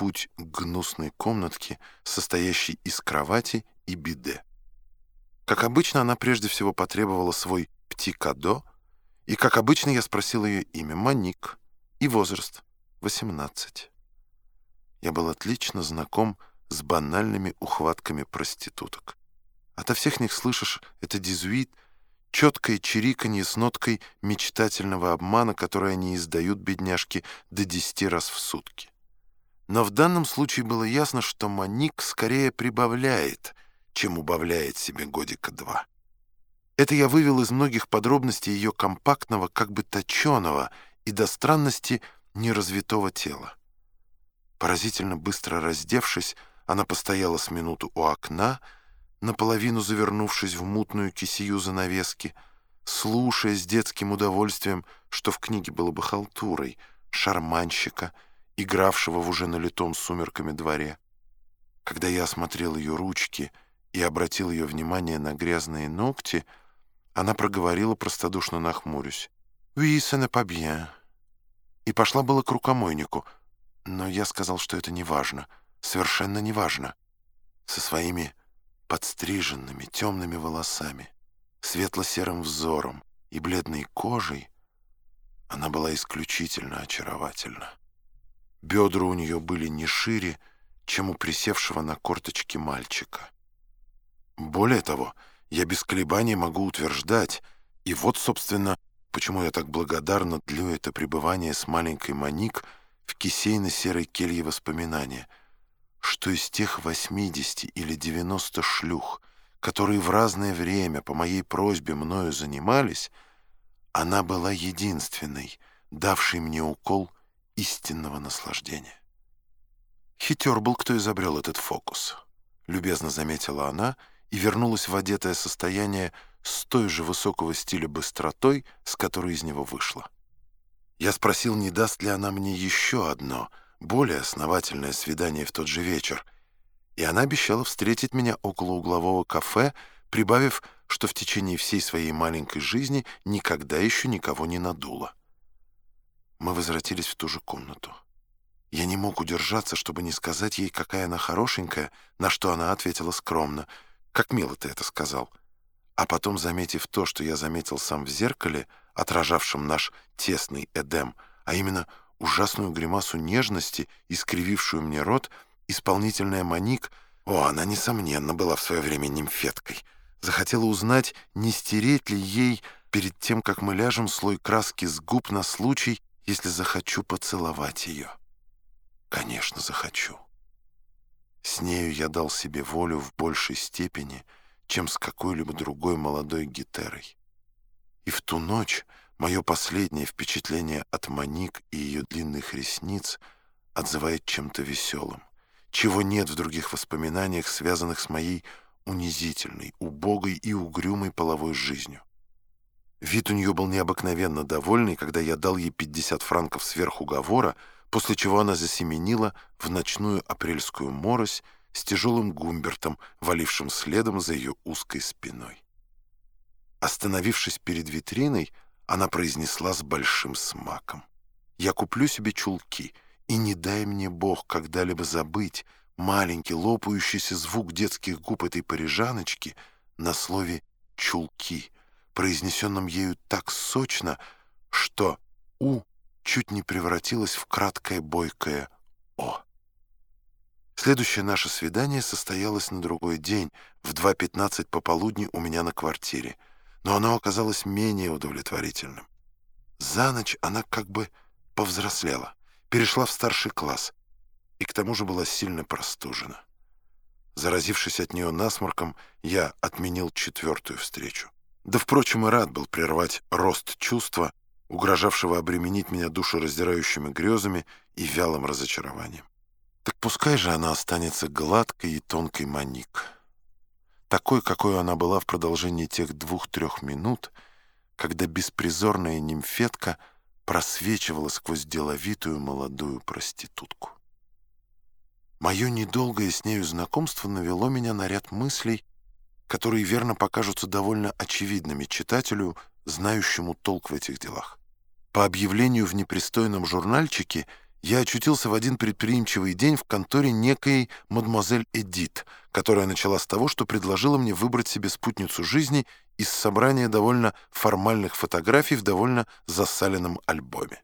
путь к гнусной комнатке, состоящей из кровати и биде. Как обычно, она прежде всего потребовала свой птикадо, и, как обычно, я спросил ее имя, Маник, и возраст — 18. Я был отлично знаком с банальными ухватками проституток. Ото всех них слышишь это дизуит, четкое чириканье с ноткой мечтательного обмана, которое они издают, бедняжки, до десяти раз в сутки. Но в данном случае было ясно, что Маник скорее прибавляет, чем убавляет себе годика два. Это я вывел из многих подробностей ее компактного, как бы точеного и до странности неразвитого тела. Поразительно быстро раздевшись, она постояла с минуту у окна, наполовину завернувшись в мутную кисию занавески, слушая с детским удовольствием, что в книге было бы халтурой, шарманщика, игравшего в уже налитом сумерками дворе. Когда я осмотрел ее ручки и обратил ее внимание на грязные ногти, она проговорила, простодушно нахмурюсь. «Oui, pas bien». И пошла было к рукомойнику, но я сказал, что это не важно, совершенно не важно. Со своими подстриженными темными волосами, светло-серым взором и бледной кожей, она была исключительно очаровательна. Бедра у нее были не шире, чем у присевшего на корточки мальчика. Более того, я без колебаний могу утверждать, и вот, собственно, почему я так благодарна длю это пребывание с маленькой Маник в кисейно-серой келье воспоминания — что из тех 80 или 90 шлюх, которые в разное время по моей просьбе мною занимались, она была единственной, давшей мне укол истинного наслаждения. Хитер был, кто изобрел этот фокус. Любезно заметила она и вернулась в одетое состояние с той же высокого стиля быстротой, с которой из него вышла. Я спросил, не даст ли она мне еще одно — более основательное свидание в тот же вечер, и она обещала встретить меня около углового кафе, прибавив, что в течение всей своей маленькой жизни никогда еще никого не надула. Возвратились в ту же комнату. Я не мог удержаться, чтобы не сказать ей, какая она хорошенькая, на что она ответила скромно. «Как мило ты это сказал». А потом, заметив то, что я заметил сам в зеркале, отражавшем наш тесный Эдем, а именно ужасную гримасу нежности, искривившую мне рот, исполнительная Маник, о, она, несомненно, была в свое время нимфеткой, захотела узнать, не стереть ли ей перед тем, как мы ляжем, слой краски с губ на случай, если захочу поцеловать ее. Конечно, захочу. С нею я дал себе волю в большей степени, чем с какой-либо другой молодой гитерой. И в ту ночь Мое последнее впечатление от Маник и ее длинных ресниц отзывает чем-то веселым, чего нет в других воспоминаниях, связанных с моей унизительной, убогой и угрюмой половой жизнью. Вид у нее был необыкновенно довольный, когда я дал ей 50 франков сверх уговора, после чего она засеменила в ночную апрельскую морось с тяжелым гумбертом, валившим следом за ее узкой спиной. Остановившись перед витриной, она произнесла с большим смаком. «Я куплю себе чулки, и не дай мне Бог когда-либо забыть маленький лопающийся звук детских губ этой парижаночки на слове «чулки», произнесенном ею так сочно, что «у» чуть не превратилось в краткое бойкое «о». Следующее наше свидание состоялось на другой день, в 2.15 пополудни у меня на квартире — но оно оказалось менее удовлетворительным. За ночь она как бы повзрослела, перешла в старший класс и к тому же была сильно простужена. Заразившись от нее насморком, я отменил четвертую встречу. Да, впрочем, и рад был прервать рост чувства, угрожавшего обременить меня душераздирающими грезами и вялым разочарованием. Так пускай же она останется гладкой и тонкой маник такой, какой она была в продолжении тех двух-трех минут, когда беспризорная нимфетка просвечивала сквозь деловитую молодую проститутку. Мое недолгое с нею знакомство навело меня на ряд мыслей, которые верно покажутся довольно очевидными читателю, знающему толк в этих делах. По объявлению в непристойном журнальчике я очутился в один предприимчивый день в конторе некой мадемуазель Эдит, которая начала с того, что предложила мне выбрать себе спутницу жизни из собрания довольно формальных фотографий в довольно засаленном альбоме.